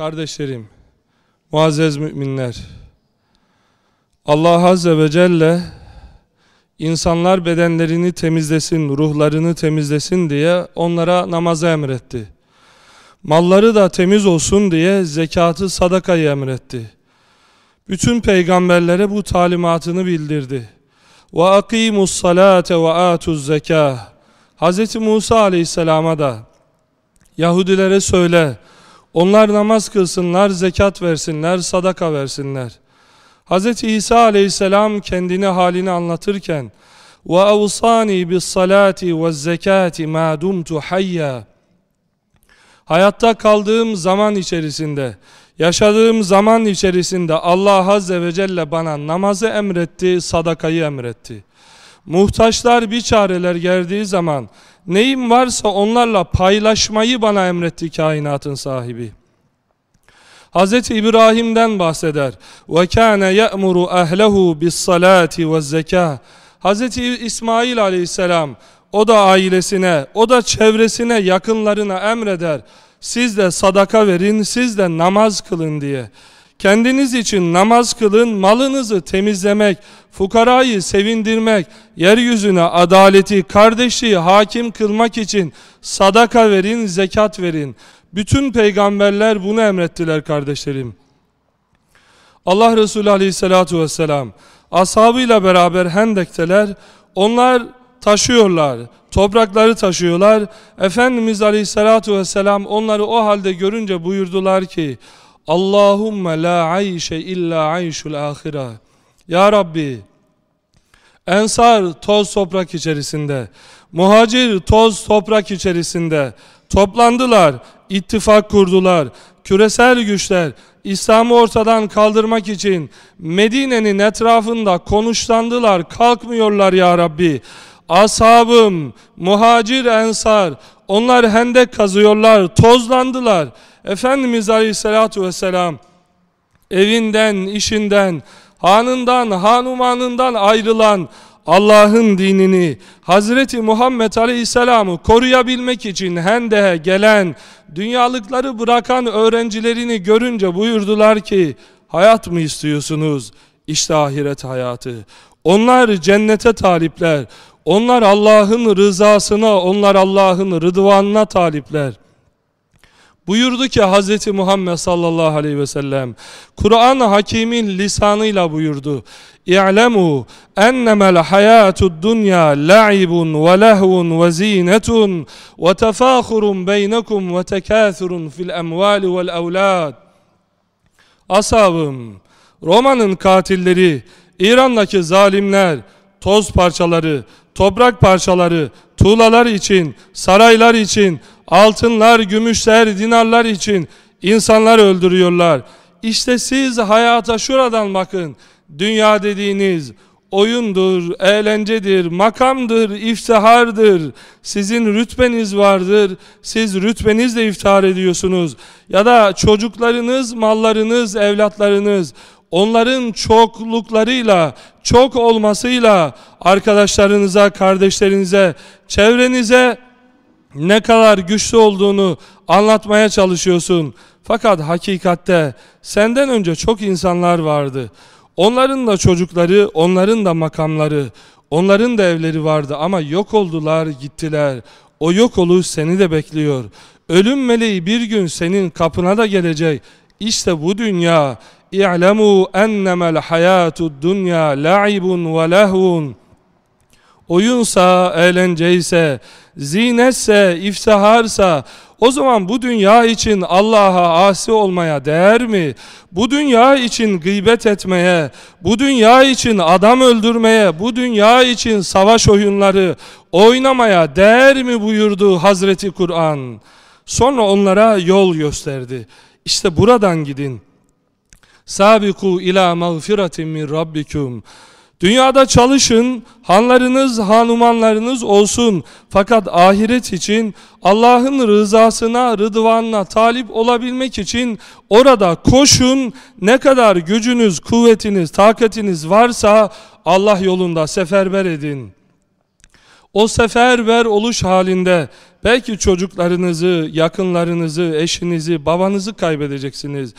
Kardeşlerim, muazzez müminler, Allah Azze ve Celle insanlar bedenlerini temizlesin, ruhlarını temizlesin diye onlara namazı emretti. Malları da temiz olsun diye zekatı, sadakayı emretti. Bütün peygamberlere bu talimatını bildirdi. Ve akimus salate ve atuz zekah. Hz. Musa aleyhisselama da Yahudilere söyle, onlar namaz kılsınlar, zekat versinler, sadaka versinler. Hz. İsa aleyhisselam kendini halini anlatırken وَاَوْصَانِي بِالصَّلَاةِ وَالزَّكَاةِ مَا دُمْتُ حَيَّا Hayatta kaldığım zaman içerisinde, yaşadığım zaman içerisinde Allah Azze ve Celle bana namazı emretti, sadakayı emretti. Muhtaçlar bir çareler geldiği zaman neyim varsa onlarla paylaşmayı bana emretti kainatın sahibi. Hz. İbrahim'den bahseder. Ehlehu bis salati ve zekah. Hz. İsmail aleyhisselam o da ailesine, o da çevresine, yakınlarına emreder. Siz de sadaka verin, siz de namaz kılın diye. Kendiniz için namaz kılın, malınızı temizlemek, fukarayı sevindirmek, yeryüzüne adaleti, kardeşliği hakim kılmak için sadaka verin, zekat verin. Bütün peygamberler bunu emrettiler kardeşlerim. Allah Resulü aleyhissalatu vesselam ashabıyla beraber Hendek'teler. Onlar taşıyorlar. Toprakları taşıyorlar. Efendimiz aleyhissalatu vesselam onları o halde görünce buyurdular ki Allahümme la ayşe illa ayşul ahira. Ya Rabbi Ensar toz toprak içerisinde, muhacir toz toprak içerisinde toplandılar, ittifak kurdular. Küresel güçler İslam'ı ortadan kaldırmak için Medine'nin etrafında konuşlandılar, kalkmıyorlar ya Rabbi. Ashabım, muhacir ensar, onlar hendek kazıyorlar, tozlandılar. Efendimiz Aleyhisselatü Vesselam evinden, işinden, hanından, hanumanından ayrılan Allah'ın dinini Hazreti Muhammed Aleyhisselam'ı koruyabilmek için Hende'ye gelen dünyalıkları bırakan öğrencilerini görünce buyurdular ki hayat mı istiyorsunuz? İşte ahiret hayatı. Onlar cennete talipler. Onlar Allah'ın rızasına, onlar Allah'ın rıdvanına talipler. Buyurdu ki Hz. Muhammed sallallahu aleyhi ve sellem Kur'an-ı Hakim'in lisanıyla buyurdu. İ'lemû ennemel hayâtud dünya la'ibun ve lehvun ve zînetun ve tefâhurun beynekum ve tekâthurun fil emvâli vel evlâd. Asabım, Roma'nın katilleri, İran'daki zalimler, toz parçaları, toprak parçaları, tuğlalar için, saraylar için, altınlar, gümüşler, dinarlar için insanlar öldürüyorlar. İşte siz hayata şuradan bakın. Dünya dediğiniz oyundur, eğlencedir, makamdır, iftihardır. Sizin rütbeniz vardır. Siz rütbenizle iftihar ediyorsunuz. Ya da çocuklarınız, mallarınız, evlatlarınız onların çokluklarıyla, çok olmasıyla arkadaşlarınıza, kardeşlerinize, çevrenize ne kadar güçlü olduğunu anlatmaya çalışıyorsun. Fakat hakikatte senden önce çok insanlar vardı. Onların da çocukları, onların da makamları, onların da evleri vardı ama yok oldular, gittiler. O yok oluş seni de bekliyor. Ölüm meleği bir gün senin kapına da gelecek. İşte bu dünya İ'lemû ennemel hayâtud dünya la'ibun ve lehvun oyunsa, eğlenceyse, zinetse, iftiharsa o zaman bu dünya için Allah'a asi olmaya değer mi? Bu dünya için gıybet etmeye, bu dünya için adam öldürmeye, bu dünya için savaş oyunları oynamaya değer mi buyurdu Hazreti Kur'an. Sonra onlara yol gösterdi. İşte buradan gidin. Sabiku ila mağfiratin min rabbikum. Dünyada çalışın, hanlarınız, hanumanlarınız olsun. Fakat ahiret için Allah'ın rızasına, rıdvanına talip olabilmek için orada koşun. Ne kadar gücünüz, kuvvetiniz, takatiniz varsa Allah yolunda seferber edin. O seferber oluş halinde belki çocuklarınızı, yakınlarınızı, eşinizi, babanızı kaybedeceksiniz.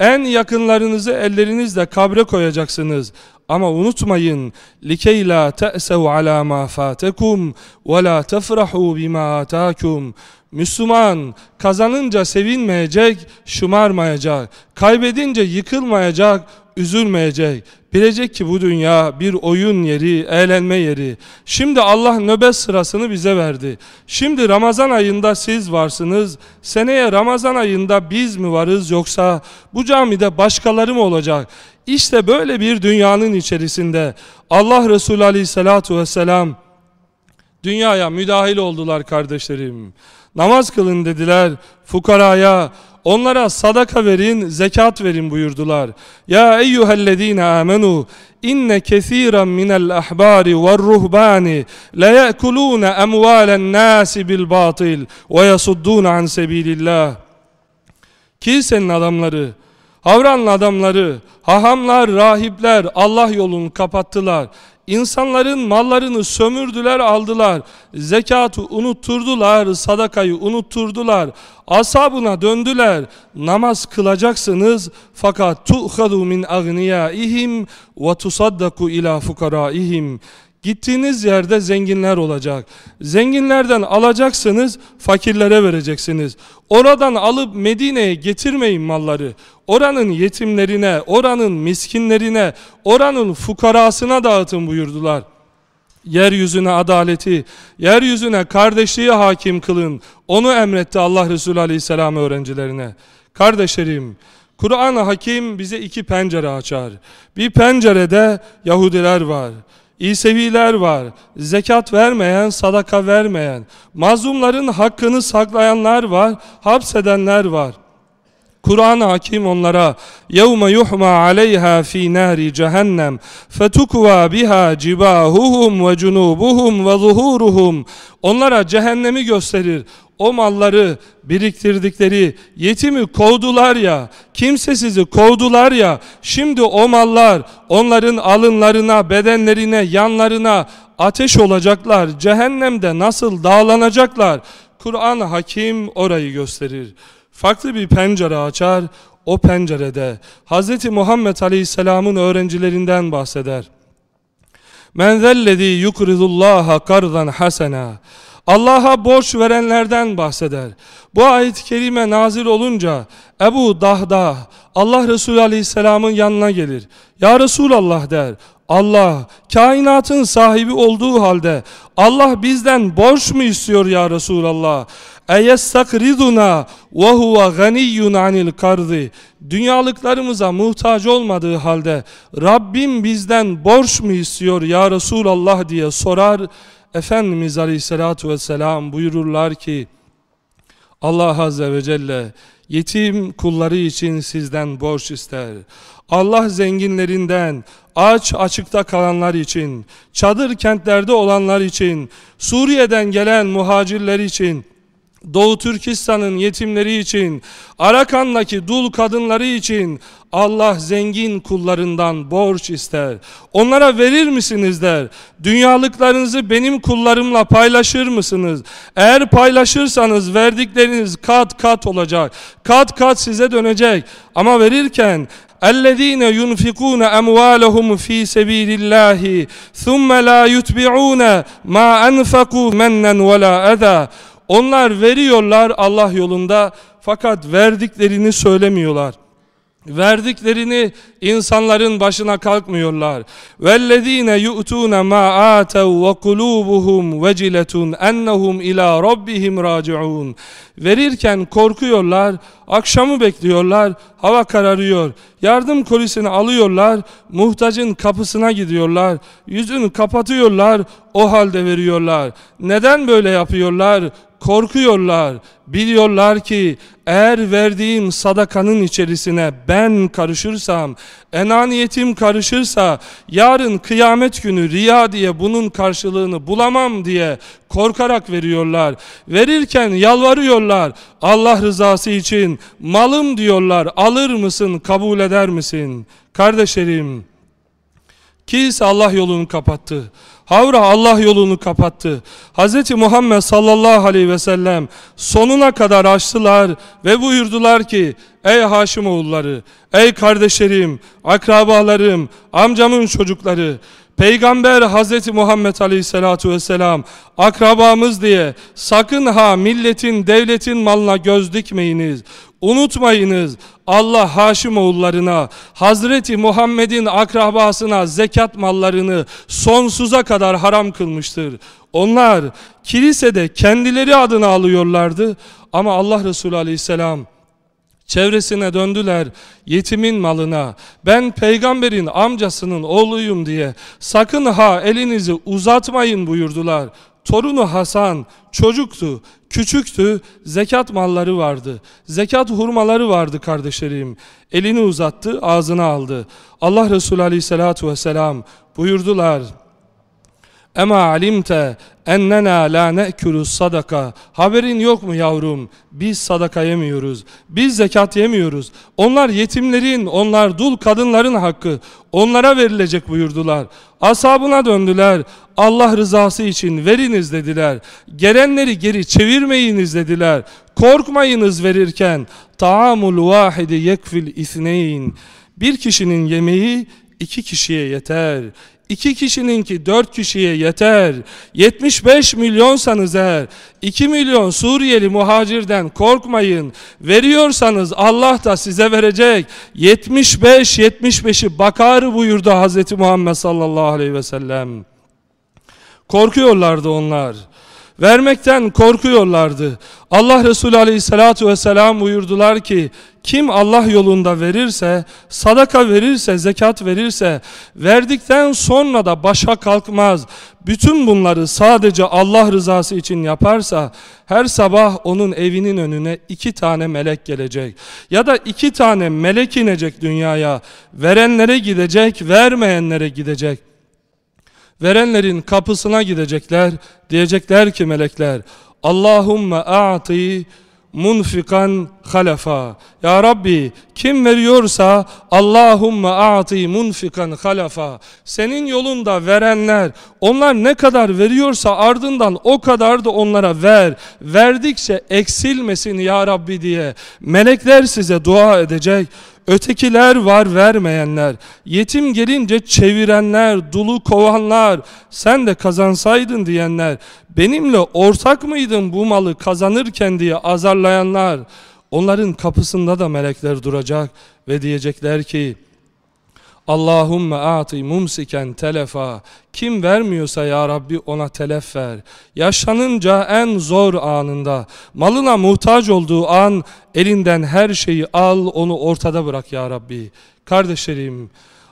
En yakınlarınızı ellerinizle kabre koyacaksınız. Ama unutmayın likey la te'sev ala ma fatekum ve la tefrahu bima. Müslüman kazanınca sevinmeyecek, şımarmayacak. Kaybedince yıkılmayacak, üzülmeyecek. Bilecek ki bu dünya bir oyun yeri, eğlenme yeri. Şimdi Allah nöbet sırasını bize verdi. Şimdi Ramazan ayında siz varsınız. Seneye Ramazan ayında biz mi varız yoksa bu camide başkaları mı olacak? İşte böyle bir dünyanın içerisinde Allah Resulü Aleyhisselatü Vesselam dünyaya müdahil oldular kardeşlerim. Namaz kılın dediler fukaraya, onlara sadaka verin, zekat verin buyurdular. Ya eyyühellezine amenu inne kesiran minel ahbari ve ruhbani la ye'kulune emvalen nasi bil batil ve yasuddun an sebilillah. Kilisenin adamları, Havranlı adamları, hahamlar, rahipler Allah yolunu kapattılar. İnsanların mallarını sömürdüler aldılar. Zekatı unutturdular, sadakayı unutturdular. Asabına döndüler. Namaz kılacaksınız fakat tu'khadu min agniyaihim ve tusaddaku ila fukaraihim. Gittiğiniz yerde zenginler olacak. Zenginlerden alacaksınız, fakirlere vereceksiniz. Oradan alıp Medine'ye getirmeyin malları. Oranın yetimlerine, oranın miskinlerine, oranın fukarasına dağıtın buyurdular. Yeryüzüne adaleti, yeryüzüne kardeşliği hakim kılın. Onu emretti Allah Resulü Aleyhisselam öğrencilerine. Kardeşlerim, Kur'an-ı Hakim bize iki pencere açar. Bir pencerede Yahudiler var. İseviler var, zekat vermeyen, sadaka vermeyen, mazlumların hakkını saklayanlar var, hapsedenler var. Kur'an hakim onlara يَوْمَ يُحْمَى عَلَيْهَا ف۪ي نَارِ جَهَنَّمْ فَتُكْوَى بِهَا جِبَاهُهُمْ وَجُنُوبُهُمْ وَظُهُورُهُمْ Onlara cehennemi gösterir. O malları biriktirdikleri yetimi kovdular ya, kimsesizi kovdular ya, şimdi o mallar onların alınlarına, bedenlerine, yanlarına ateş olacaklar. Cehennemde nasıl dağlanacaklar? Kur'an hakim orayı gösterir farklı bir pencere açar. O pencerede Hz. Muhammed Aleyhisselam'ın öğrencilerinden bahseder. Men zellezî yukridullâha kardan hasena. Allah'a borç verenlerden bahseder. Bu ayet-i kerime nazil olunca Ebu Dahda Allah Resulü Aleyhisselam'ın yanına gelir. Ya Resulallah der. Allah kainatın sahibi olduğu halde Allah bizden borç mu istiyor ya Resulallah? Eyestakriduna ve huve ganiyyun anil kardı. Dünyalıklarımıza muhtaç olmadığı halde Rabbim bizden borç mu istiyor ya Resulallah diye sorar. Efendimiz Aleyhisselatü Vesselam buyururlar ki Allah Azze ve Celle yetim kulları için sizden borç ister. Allah zenginlerinden, aç açıkta kalanlar için, çadır kentlerde olanlar için, Suriye'den gelen muhacirler için, Doğu Türkistan'ın yetimleri için, Arakan'daki dul kadınları için Allah zengin kullarından borç ister. Onlara verir misiniz der. Dünyalıklarınızı benim kullarımla paylaşır mısınız? Eğer paylaşırsanız verdikleriniz kat kat olacak. Kat kat size dönecek. Ama verirken اَلَّذ۪ينَ يُنْفِقُونَ اَمْوَالَهُمْ ف۪ي سَب۪يلِ اللّٰهِ ثُمَّ لَا يُتْبِعُونَ مَا أَنْفَقُوا مَنًّا وَلَا اَذَى onlar veriyorlar Allah yolunda fakat verdiklerini söylemiyorlar. Verdiklerini insanların başına kalkmıyorlar. وَالَّذ۪ينَ يُؤْتُونَ مَا آتَوْا وَقُلُوبُهُمْ وَجِلَةٌ اَنَّهُمْ اِلٰى رَبِّهِمْ رَاجِعُونَ Verirken korkuyorlar, akşamı bekliyorlar, hava kararıyor. Yardım kolisini alıyorlar, muhtacın kapısına gidiyorlar, yüzünü kapatıyorlar, o halde veriyorlar. Neden böyle yapıyorlar? korkuyorlar. Biliyorlar ki eğer verdiğim sadakanın içerisine ben karışırsam, enaniyetim karışırsa yarın kıyamet günü riya diye bunun karşılığını bulamam diye korkarak veriyorlar. Verirken yalvarıyorlar. Allah rızası için malım diyorlar. Alır mısın, kabul eder misin? Kardeşlerim, Kilise Allah yolunu kapattı. Havra Allah yolunu kapattı. Hz. Muhammed sallallahu aleyhi ve sellem sonuna kadar açtılar ve buyurdular ki Ey Haşimoğulları, ey kardeşlerim, akrabalarım, amcamın çocukları Peygamber Hz. Muhammed Aleyhisselatu Vesselam akrabamız diye sakın ha milletin devletin malına göz dikmeyiniz. Unutmayınız Allah Haşimoğullarına Hazreti Muhammed'in akrabasına zekat mallarını sonsuza kadar haram kılmıştır. Onlar kilisede kendileri adına alıyorlardı ama Allah Resulü Aleyhisselam Çevresine döndüler yetimin malına. Ben peygamberin amcasının oğluyum diye sakın ha elinizi uzatmayın buyurdular. Torunu Hasan çocuktu, küçüktü, zekat malları vardı. Zekat hurmaları vardı kardeşlerim. Elini uzattı, ağzına aldı. Allah Resulü Aleyhisselatü Vesselam buyurdular. Ema alimte ennena la ne'külü sadaka. Haberin yok mu yavrum? Biz sadaka yemiyoruz. Biz zekat yemiyoruz. Onlar yetimlerin, onlar dul kadınların hakkı. Onlara verilecek buyurdular. Asabına döndüler. Allah rızası için veriniz dediler. Gelenleri geri çevirmeyiniz dediler. Korkmayınız verirken. Taamul vahidi yekfil isneyn. Bir kişinin yemeği iki kişiye yeter. İki kişininki dört kişiye yeter. 75 milyonsanız eğer 2 milyon Suriyeli muhacirden korkmayın. Veriyorsanız Allah da size verecek. 75 75'i bakar buyurdu Hz. Muhammed sallallahu aleyhi ve sellem. Korkuyorlardı onlar. Vermekten korkuyorlardı. Allah Resulü Aleyhisselatü Vesselam buyurdular ki kim Allah yolunda verirse, sadaka verirse, zekat verirse, verdikten sonra da başa kalkmaz. Bütün bunları sadece Allah rızası için yaparsa, her sabah onun evinin önüne iki tane melek gelecek. Ya da iki tane melek inecek dünyaya. Verenlere gidecek, vermeyenlere gidecek. Verenlerin kapısına gidecekler. Diyecekler ki melekler Allahümme a'ti munfikan halafa. Ya Rabbi kim veriyorsa Allahümme a'ti munfikan halafa. Senin yolunda verenler onlar ne kadar veriyorsa ardından o kadar da onlara ver. Verdikçe eksilmesin ya Rabbi diye melekler size dua edecek. Ötekiler var vermeyenler, yetim gelince çevirenler, dulu kovanlar, sen de kazansaydın diyenler, benimle ortak mıydın bu malı kazanırken diye azarlayanlar, onların kapısında da melekler duracak ve diyecekler ki, Allahümme ati mumsiken telefa. Kim vermiyorsa ya Rabbi ona telef ver. Yaşlanınca en zor anında, malına muhtaç olduğu an elinden her şeyi al onu ortada bırak ya Rabbi. Kardeşlerim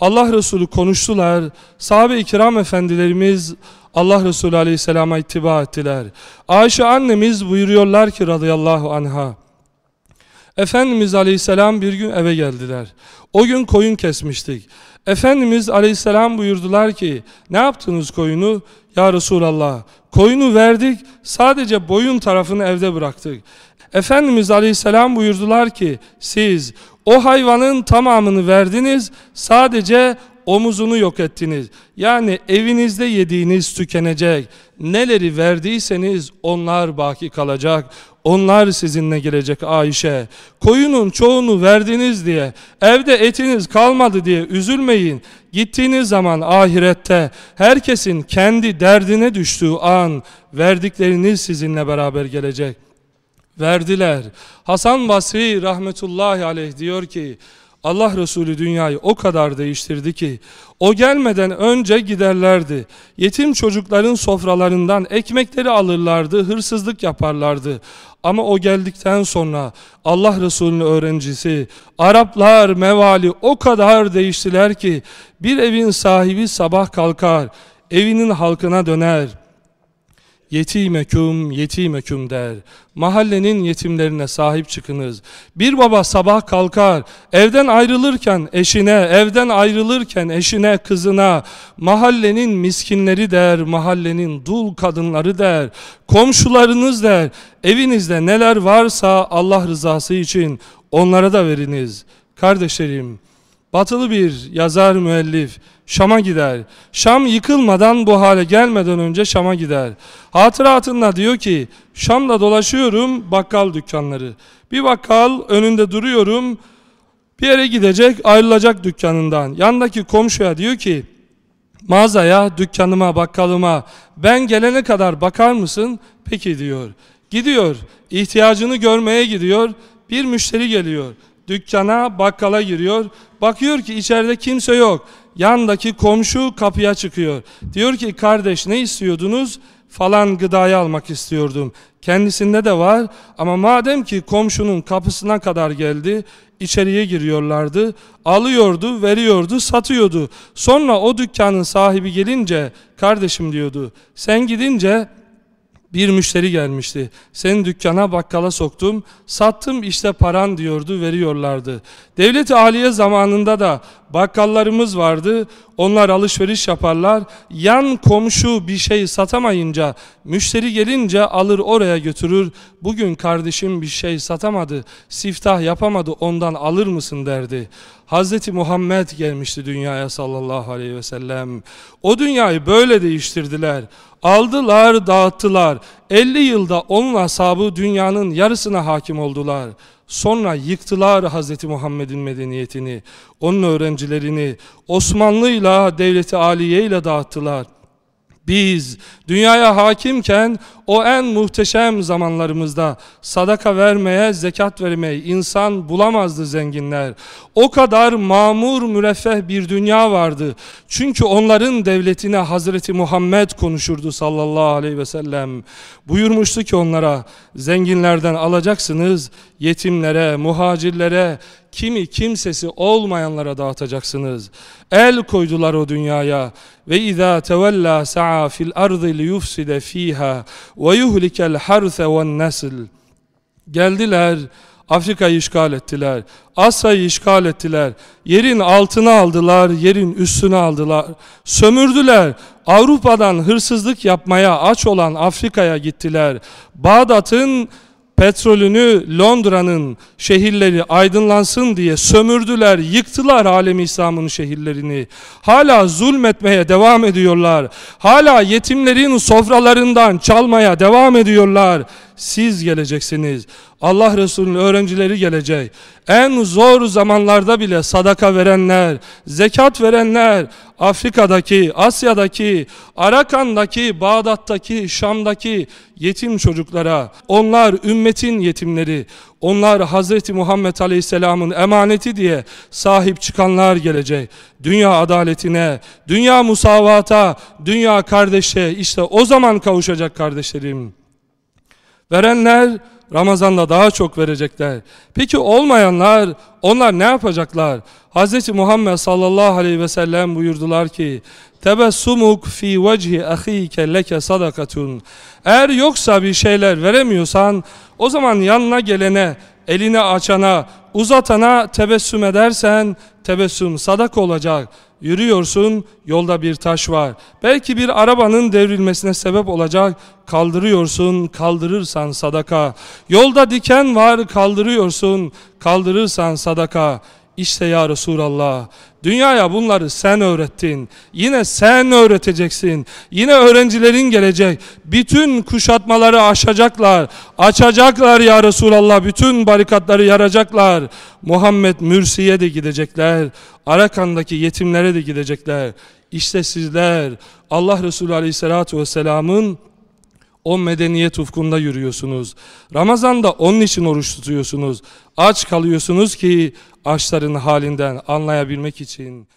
Allah Resulü konuştular. Sahabe-i kiram efendilerimiz Allah Resulü aleyhisselama ittiba ettiler. Ayşe annemiz buyuruyorlar ki radıyallahu anha. Efendimiz Aleyhisselam bir gün eve geldiler. O gün koyun kesmiştik. Efendimiz Aleyhisselam buyurdular ki ne yaptınız koyunu? Ya Resulallah koyunu verdik sadece boyun tarafını evde bıraktık. Efendimiz Aleyhisselam buyurdular ki siz o hayvanın tamamını verdiniz sadece omuzunu yok ettiniz. Yani evinizde yediğiniz tükenecek. Neleri verdiyseniz onlar baki kalacak. Onlar sizinle gelecek Ayşe. Koyunun çoğunu verdiniz diye, evde etiniz kalmadı diye üzülmeyin. Gittiğiniz zaman ahirette herkesin kendi derdine düştüğü an verdikleriniz sizinle beraber gelecek. Verdiler. Hasan Basri rahmetullahi aleyh diyor ki Allah Resulü dünyayı o kadar değiştirdi ki o gelmeden önce giderlerdi. Yetim çocukların sofralarından ekmekleri alırlardı, hırsızlık yaparlardı. Ama o geldikten sonra Allah Resulü'nün öğrencisi, Araplar, mevali o kadar değiştiler ki bir evin sahibi sabah kalkar, evinin halkına döner. Yetimeküm, yetimeküm der. Mahallenin yetimlerine sahip çıkınız. Bir baba sabah kalkar, evden ayrılırken eşine, evden ayrılırken eşine, kızına, mahallenin miskinleri der, mahallenin dul kadınları der, komşularınız der, evinizde neler varsa Allah rızası için onlara da veriniz. Kardeşlerim, Batılı bir yazar müellif Şam'a gider. Şam yıkılmadan bu hale gelmeden önce Şam'a gider. Hatıratında diyor ki Şam'da dolaşıyorum bakkal dükkanları. Bir bakkal önünde duruyorum. Bir yere gidecek ayrılacak dükkanından. Yandaki komşuya diyor ki mağazaya, dükkanıma, bakkalıma ben gelene kadar bakar mısın? Peki diyor. Gidiyor. ihtiyacını görmeye gidiyor. Bir müşteri geliyor. Dükkana, bakkala giriyor. Bakıyor ki içeride kimse yok. Yandaki komşu kapıya çıkıyor. Diyor ki kardeş ne istiyordunuz? Falan gıdayı almak istiyordum. Kendisinde de var ama madem ki komşunun kapısına kadar geldi içeriye giriyorlardı. Alıyordu, veriyordu, satıyordu. Sonra o dükkanın sahibi gelince kardeşim diyordu. Sen gidince bir müşteri gelmişti. Senin dükkana bakkala soktum, sattım işte paran diyordu, veriyorlardı. Devlet-i Aliye zamanında da bakkallarımız vardı. Onlar alışveriş yaparlar. Yan komşu bir şey satamayınca, müşteri gelince alır oraya götürür. Bugün kardeşim bir şey satamadı, siftah yapamadı ondan alır mısın derdi. Hazreti Muhammed gelmişti dünyaya sallallahu aleyhi ve sellem. O dünyayı böyle değiştirdiler. Aldılar, dağıttılar. 50 yılda onun ashabı dünyanın yarısına hakim oldular. Sonra yıktılar Hazreti Muhammed'in medeniyetini, onun öğrencilerini Osmanlı'yla, devleti aliye ile dağıttılar. Biz dünyaya hakimken o en muhteşem zamanlarımızda sadaka vermeye, zekat vermeye insan bulamazdı zenginler. O kadar mamur, müreffeh bir dünya vardı. Çünkü onların devletine Hazreti Muhammed konuşurdu sallallahu aleyhi ve sellem. Buyurmuştu ki onlara zenginlerden alacaksınız, yetimlere, muhacirlere, kimi kimsesi olmayanlara dağıtacaksınız. El koydular o dünyaya. Ve izâ tevellâ sa'a fil ardı liyufside fîhâ ve yuhlikel harse ve nesil. Geldiler, Afrika'yı işgal ettiler. Asya'yı işgal ettiler. Yerin altına aldılar, yerin üstüne aldılar. Sömürdüler. Avrupa'dan hırsızlık yapmaya aç olan Afrika'ya gittiler. Bağdat'ın petrolünü Londra'nın şehirleri aydınlansın diye sömürdüler, yıktılar alemi İslam'ın şehirlerini. Hala zulmetmeye devam ediyorlar. Hala yetimlerin sofralarından çalmaya devam ediyorlar. Siz geleceksiniz. Allah Resulü'nün öğrencileri gelecek. En zor zamanlarda bile sadaka verenler, zekat verenler, Afrika'daki, Asya'daki, Arakan'daki, Bağdat'taki, Şam'daki yetim çocuklara, onlar ümmetin yetimleri, onlar Hazreti Muhammed Aleyhisselam'ın emaneti diye sahip çıkanlar gelecek. Dünya adaletine, dünya musavata, dünya kardeşe işte o zaman kavuşacak kardeşlerim. Verenler Ramazan'da daha çok verecekler. Peki olmayanlar onlar ne yapacaklar? Hz. Muhammed sallallahu aleyhi ve sellem buyurdular ki Tebessumuk fi vecihi ahike leke sadakatun Eğer yoksa bir şeyler veremiyorsan o zaman yanına gelene, elini açana, uzatana tebessüm edersen tebessüm sadak olacak. Yürüyorsun, yolda bir taş var. Belki bir arabanın devrilmesine sebep olacak. Kaldırıyorsun, kaldırırsan sadaka. Yolda diken var, kaldırıyorsun, kaldırırsan sadaka. İşte ya Resulallah dünyaya bunları sen öğrettin. Yine sen öğreteceksin. Yine öğrencilerin gelecek. Bütün kuşatmaları aşacaklar. Açacaklar ya Resulallah. Bütün barikatları yaracaklar. Muhammed Mürsi'ye de gidecekler. Arakan'daki yetimlere de gidecekler. İşte sizler Allah Resulü Aleyhisselatü Vesselam'ın o medeniyet ufkunda yürüyorsunuz. Ramazan'da onun için oruç tutuyorsunuz. Aç kalıyorsunuz ki açların halinden anlayabilmek için.